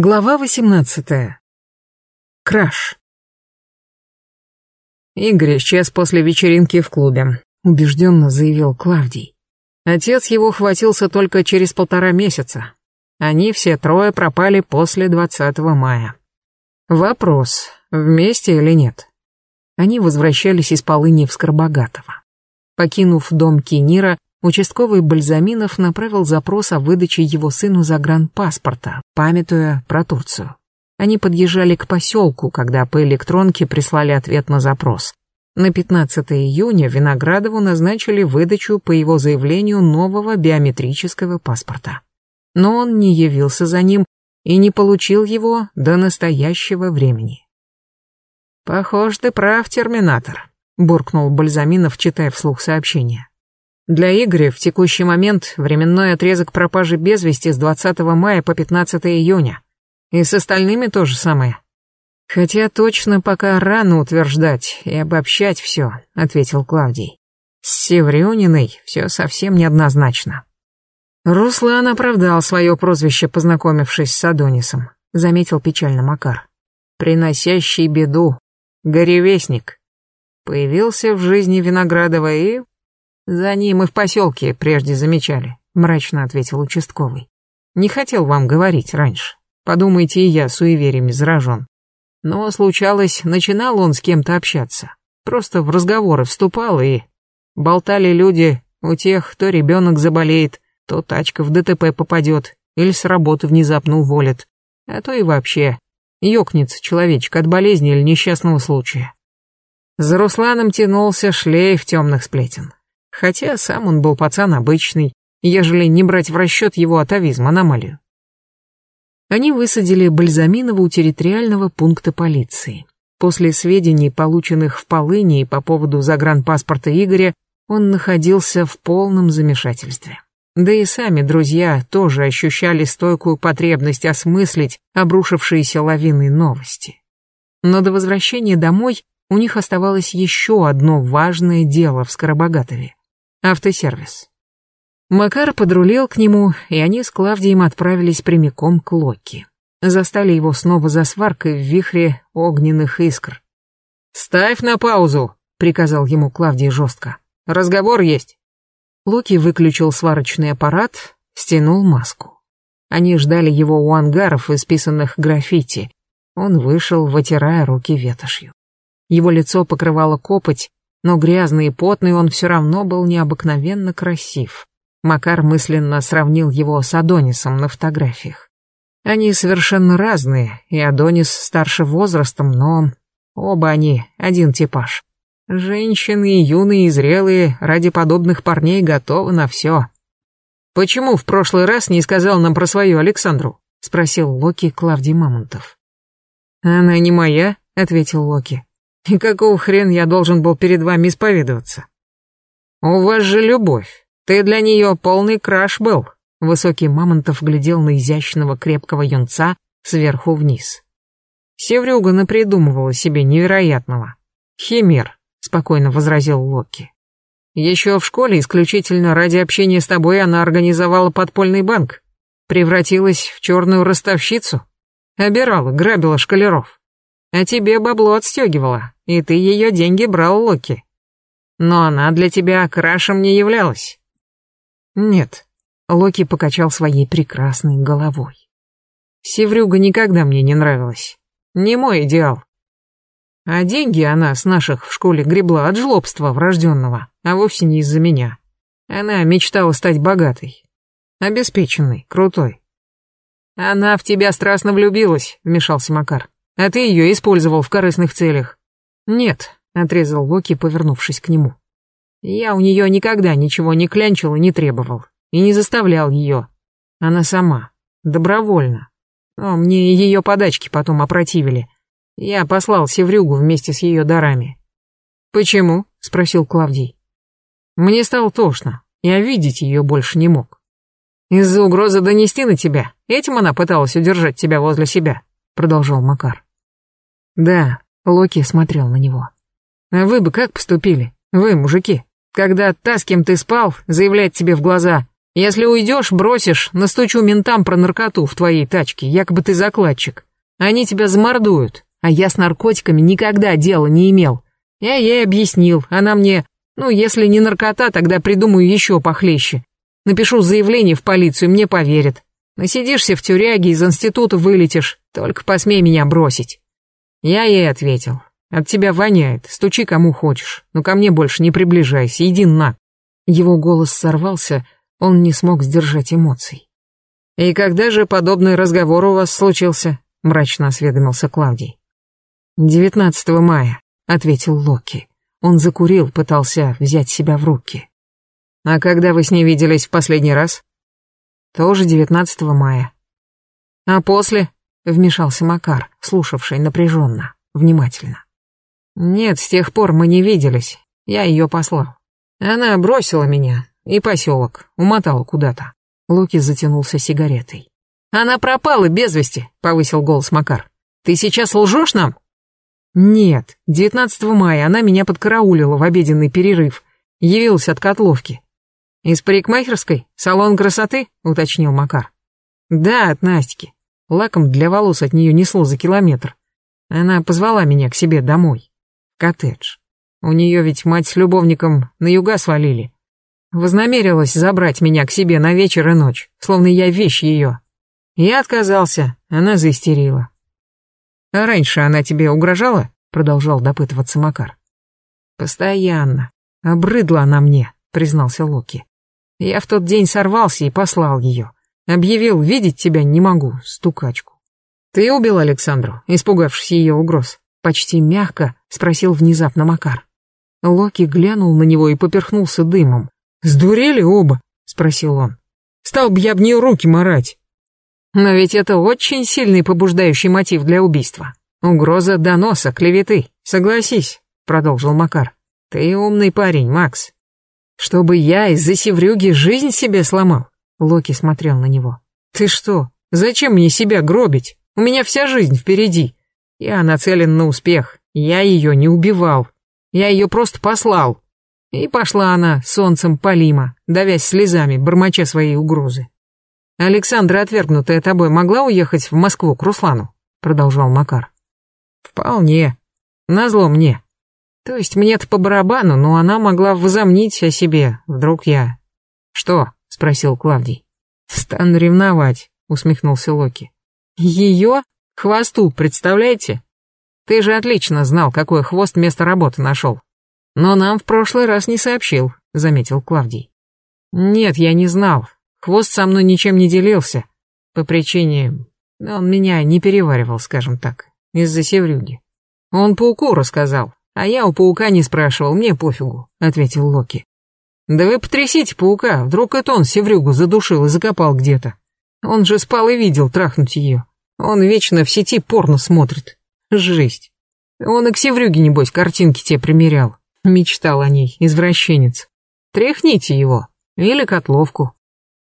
Глава 18. Краш. Игорь исчез после вечеринки в клубе, убежденно заявил Клавдий. Отец его хватился только через полтора месяца. Они все трое пропали после 20 мая. Вопрос, вместе или нет? Они возвращались из полыни в Скоробогатово. Покинув дом Кенира, Участковый Бальзаминов направил запрос о выдаче его сыну загранпаспорта, памятуя про Турцию. Они подъезжали к поселку, когда по электронке прислали ответ на запрос. На 15 июня Виноградову назначили выдачу по его заявлению нового биометрического паспорта. Но он не явился за ним и не получил его до настоящего времени. «Похож, ты прав, терминатор», — буркнул Бальзаминов, читая вслух сообщение. Для Игоря в текущий момент временной отрезок пропажи без вести с 20 мая по 15 июня. И с остальными то же самое. Хотя точно пока рано утверждать и обобщать все, ответил Клавдий. С Севрюниной все совсем неоднозначно. Руслан оправдал свое прозвище, познакомившись с Адонисом, заметил печально Макар. Приносящий беду, горевестник. Появился в жизни Виноградова и «За ним и в поселке прежде замечали», — мрачно ответил участковый. «Не хотел вам говорить раньше. Подумайте, и я суевериями заражен. Но случалось, начинал он с кем-то общаться. Просто в разговоры вступал и... Болтали люди, у тех то ребенок заболеет, то тачка в ДТП попадет, или с работы внезапно уволят, а то и вообще ёкнется человечек от болезни или несчастного случая. За Русланом тянулся шлейф темных сплетен. Хотя сам он был пацан обычный, ежели не брать в расчет его атовизм, аномалию. Они высадили Бальзаминова у территориального пункта полиции. После сведений, полученных в Полыне по поводу загранпаспорта Игоря, он находился в полном замешательстве. Да и сами друзья тоже ощущали стойкую потребность осмыслить обрушившиеся лавины новости. Но до возвращения домой у них оставалось еще одно важное дело в Скоробогатове. Автосервис. Макар подрулил к нему, и они с Клавдием отправились прямиком к Локи. Застали его снова за сваркой в вихре огненных искр. «Ставь на паузу», — приказал ему Клавдий жестко. «Разговор есть». Локи выключил сварочный аппарат, стянул маску. Они ждали его у ангаров, исписанных граффити. Он вышел, вытирая руки ветошью. Его лицо покрывало копоть, но грязный и потный он все равно был необыкновенно красив. Макар мысленно сравнил его с Адонисом на фотографиях. Они совершенно разные, и Адонис старше возрастом, но оба они один типаж. Женщины, юные и зрелые, ради подобных парней готовы на все. «Почему в прошлый раз не сказал нам про свою Александру?» — спросил Локи Клавдий Мамонтов. «Она не моя», — ответил Локи. И какого хрен я должен был перед вами исповедоваться? У вас же любовь. Ты для нее полный краш был. Высокий Мамонтов глядел на изящного крепкого юнца сверху вниз. Севрюга напридумывала себе невероятного. Химер, спокойно возразил Локи. Еще в школе исключительно ради общения с тобой она организовала подпольный банк. Превратилась в черную ростовщицу. Обирала, грабила школяров. А тебе бабло отстегивала, и ты ее деньги брал, Локи. Но она для тебя крашем не являлась. Нет, Локи покачал своей прекрасной головой. Севрюга никогда мне не нравилась. Не мой идеал. А деньги она с наших в школе гребла от жлобства врожденного, а вовсе не из-за меня. Она мечтала стать богатой, обеспеченной, крутой. Она в тебя страстно влюбилась, вмешался Макар. А ты ее использовал в корыстных целях. Нет, отрезал Локи, повернувшись к нему. Я у нее никогда ничего не клянчил и не требовал. И не заставлял ее. Она сама. Добровольно. Но мне ее подачки потом опротивили. Я послал Севрюгу вместе с ее дарами. «Почему?» — спросил Клавдий. «Мне стало тошно. Я видеть ее больше не мог. Из-за угрозы донести на тебя. Этим она пыталась удержать тебя возле себя», — продолжал Макар. Да, Локи смотрел на него. А вы бы как поступили? Вы, мужики, когда та, с кем ты спал, заявляет тебе в глаза Если уйдешь, бросишь, настучу ментам про наркоту в твоей тачке, якобы ты закладчик. Они тебя замордуют, а я с наркотиками никогда дела не имел. Я ей объяснил, она мне, ну, если не наркота, тогда придумаю еще похлеще. Напишу заявление в полицию, мне поверят. Насидишься в тюряге, из института вылетишь, только посмей меня бросить. Я ей ответил, от тебя воняет, стучи кому хочешь, но ко мне больше не приближайся, иди на. Его голос сорвался, он не смог сдержать эмоций. «И когда же подобный разговор у вас случился?» — мрачно осведомился Клавдий. «19 мая», — ответил Локи. Он закурил, пытался взять себя в руки. «А когда вы с ней виделись в последний раз?» «Тоже 19 мая». «А после?» — вмешался Макар, слушавший напряженно, внимательно. «Нет, с тех пор мы не виделись. Я ее послал. Она бросила меня и поселок, умотала куда-то». Локи затянулся сигаретой. «Она пропала без вести», — повысил голос Макар. «Ты сейчас лжешь нам?» «Нет, 19 мая она меня подкараулила в обеденный перерыв. Явилась от котловки». «Из парикмахерской? Салон красоты?» — уточнил Макар. «Да, от Настики. Лаком для волос от нее несло за километр. Она позвала меня к себе домой коттедж. У нее ведь мать с любовником на юга свалили. Вознамерилась забрать меня к себе на вечер и ночь, словно я вещь ее. Я отказался, она заистерила. «А раньше она тебе угрожала?» — продолжал допытываться Макар. «Постоянно. Обрыдла она мне», — признался Локи. «Я в тот день сорвался и послал ее. Объявил, видеть тебя не могу, стукачку. Ты убил Александру, испугавшись ее угроз?» Почти мягко спросил внезапно Макар. Локи глянул на него и поперхнулся дымом. «Сдурели оба?» — спросил он. «Стал бы я об нее руки марать». «Но ведь это очень сильный побуждающий мотив для убийства. Угроза доноса, клеветы, согласись», — продолжил Макар. «Ты умный парень, Макс. Чтобы я из-за севрюги жизнь себе сломал?» Локи смотрел на него. «Ты что, зачем мне себя гробить? У меня вся жизнь впереди. Я нацелен на успех. Я ее не убивал. Я ее просто послал. И пошла она солнцем Полима, давясь слезами, бормоча свои угрозы. «Александра, отвергнутая тобой, могла уехать в Москву к Руслану?» Продолжал Макар. «Вполне. Назло мне. То есть мне-то по барабану, но она могла возомнить о себе. Вдруг я...» «Что?» — спросил Клавдий. «Стану ревновать», — усмехнулся Локи. «Ее?» Хвосту, представляете? Ты же отлично знал, какой хвост место работы нашел. Но нам в прошлый раз не сообщил, заметил Клавдий. Нет, я не знал. Хвост со мной ничем не делился. По причине... Он меня не переваривал, скажем так, из-за севрюги. Он пауку рассказал, а я у паука не спрашивал, мне пофигу, ответил Локи. Да вы потрясите паука, вдруг это он севрюгу задушил и закопал где-то. Он же спал и видел трахнуть ее. Он вечно в сети порно смотрит. Жесть. Он и к Севрюге, небось, картинки те примерял. Мечтал о ней, извращенец. Тряхните его. Или котловку.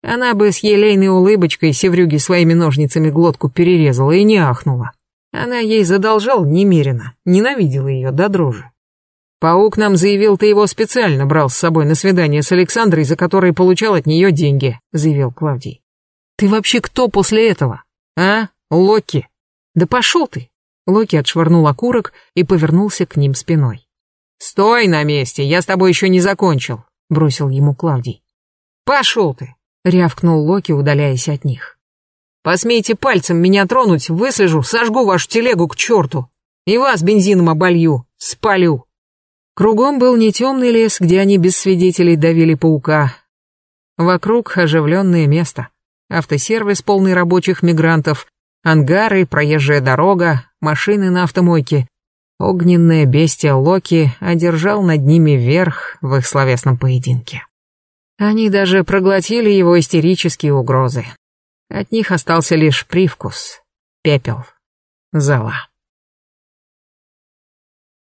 Она бы с елейной улыбочкой Севрюге своими ножницами глотку перерезала и не ахнула. Она ей задолжал немерено, ненавидела ее до дрожи. Паук нам заявил, ты его специально брал с собой на свидание с Александрой, за которое получал от нее деньги, заявил Клавдий. Ты вообще кто после этого? А? «Локи! Да пошел ты!» Локи отшвырнул окурок и повернулся к ним спиной. «Стой на месте, я с тобой еще не закончил», — бросил ему Клавдий. «Пошел ты!» — рявкнул Локи, удаляясь от них. «Посмейте пальцем меня тронуть, выслежу, сожгу вашу телегу к черту. И вас бензином оболью, спалю». Кругом был не темный лес, где они без свидетелей давили паука. Вокруг оживленное место. Автосервис, полный рабочих мигрантов, Ангары, проезжая дорога, машины на автомойке. Огненное бестия Локи одержал над ними верх в их словесном поединке. Они даже проглотили его истерические угрозы. От них остался лишь привкус, пепел, зала.